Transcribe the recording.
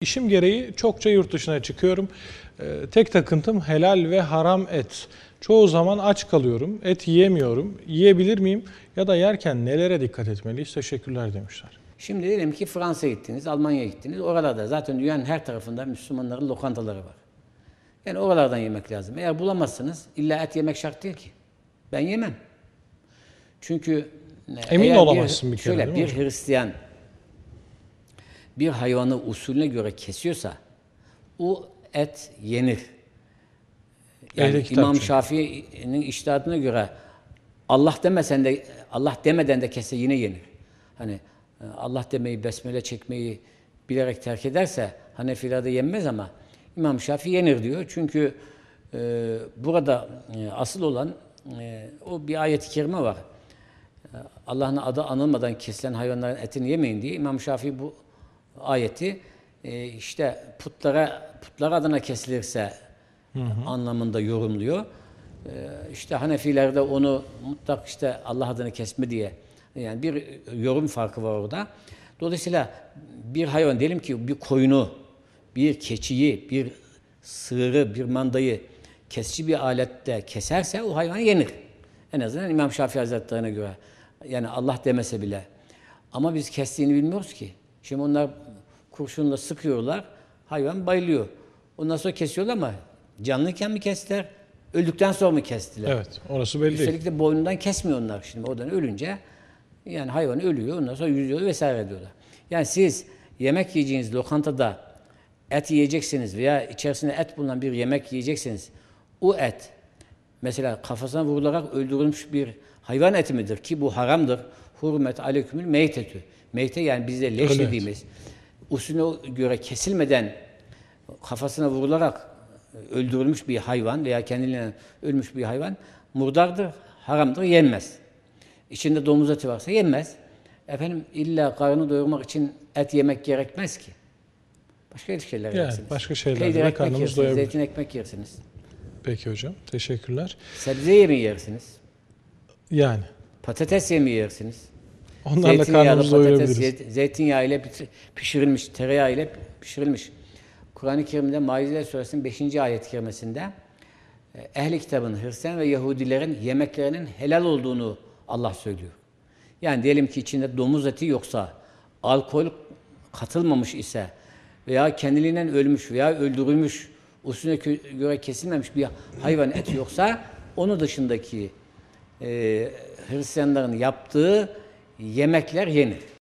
İşim gereği çokça yurt dışına çıkıyorum. Ee, tek takıntım helal ve haram et. Çoğu zaman aç kalıyorum, et yiyemiyorum. Yiyebilir miyim ya da yerken nelere dikkat etmeliyiz? Teşekkürler demişler. Şimdi diyelim ki Fransa'ya gittiniz, Almanya'ya gittiniz. Oralarda zaten dünyanın her tarafında Müslümanların lokantaları var. Yani oralardan yemek lazım. Eğer bulamazsınız illa et yemek şart değil ki. Ben yemem. Çünkü Emin eğer olamazsın bir kere, Şöyle bir Hristiyan bir hayvanı usulüne göre kesiyorsa o et yenir. Yani Ehli İmam. Şafii'nin iştihadına göre Allah demesen de Allah demeden de kesse yine yenir. Hani e, Allah demeyi, besmele çekmeyi bilerek terk ederse Hanefilerde yenmez ama İmam Şafii yenir diyor. Çünkü e, burada e, asıl olan e, o bir ayet-i kerime var. E, Allah'ın adı anılmadan kesilen hayvanların etini yemeyin diye İmam Şafii bu ayeti e, işte putlara putlar adına kesilirse anlamında yorumluyor. E, işte Hanefiler de onu mutlak işte Allah adını kesme diye yani bir yorum farkı var orada. Dolayısıyla bir hayvan diyelim ki bir koyunu, bir keçiyi, bir sığırı, bir mandayı kesici bir alette keserse o hayvan yenir. En azından İmam Şafii Hazretleri'ne göre. Yani Allah demese bile. Ama biz kestiğini bilmiyoruz ki. Şimdi onlar kurşunla sıkıyorlar, hayvan bayılıyor. Ondan sonra kesiyorlar ama canlıyken mi kestiler, öldükten sonra mı kestiler? Evet, orası belli değil. Üstelik de boynundan kesmiyor onlar şimdi. Oradan ölünce yani hayvan ölüyor, ondan sonra yüzüyor vesaire diyorlar. Yani siz yemek yiyeceğiniz lokantada et yiyeceksiniz veya içerisinde et bulunan bir yemek yiyeceksiniz. O et mesela kafasına vurularak öldürülmüş bir hayvan eti midir ki bu haramdır. Hurmet aleykümül meytetü. Meyte yani bizde leş Evet. dediğimiz usulüne göre kesilmeden kafasına vurularak öldürülmüş bir hayvan veya kendiliğinden ölmüş bir hayvan murdardır, haramdır, yenmez. İçinde domuz eti varsa yenmez. Efendim illa karnı doyurmak için et yemek gerekmez ki. Başka şeyler Yani yersiniz. başka şeylerle ekmek karnımız yersiniz, doyabilir. zeytin ekmek yersiniz. Peki hocam, teşekkürler. Sebze yemeği yersiniz. Yani Patates yemeği yersiniz. Onlarla karnımızı doyurabiliriz. zeyt- zeytinyağı ile pişi- pişirilmiş, tereyağı ile pişirilmiş. Kur'an-ı Kerim'de Maize Suresinin 5. ayet-i kerimesinde e, ehli kitabın, Hristiyan ve Yahudilerin yemeklerinin helal olduğunu Allah söylüyor. Yani diyelim ki içinde domuz eti yoksa, alkol katılmamış ise veya kendiliğinden ölmüş veya öldürülmüş, usulüne göre kesilmemiş bir hayvan eti yoksa onu dışındaki e, Hristiyanların yaptığı yemekler yenir.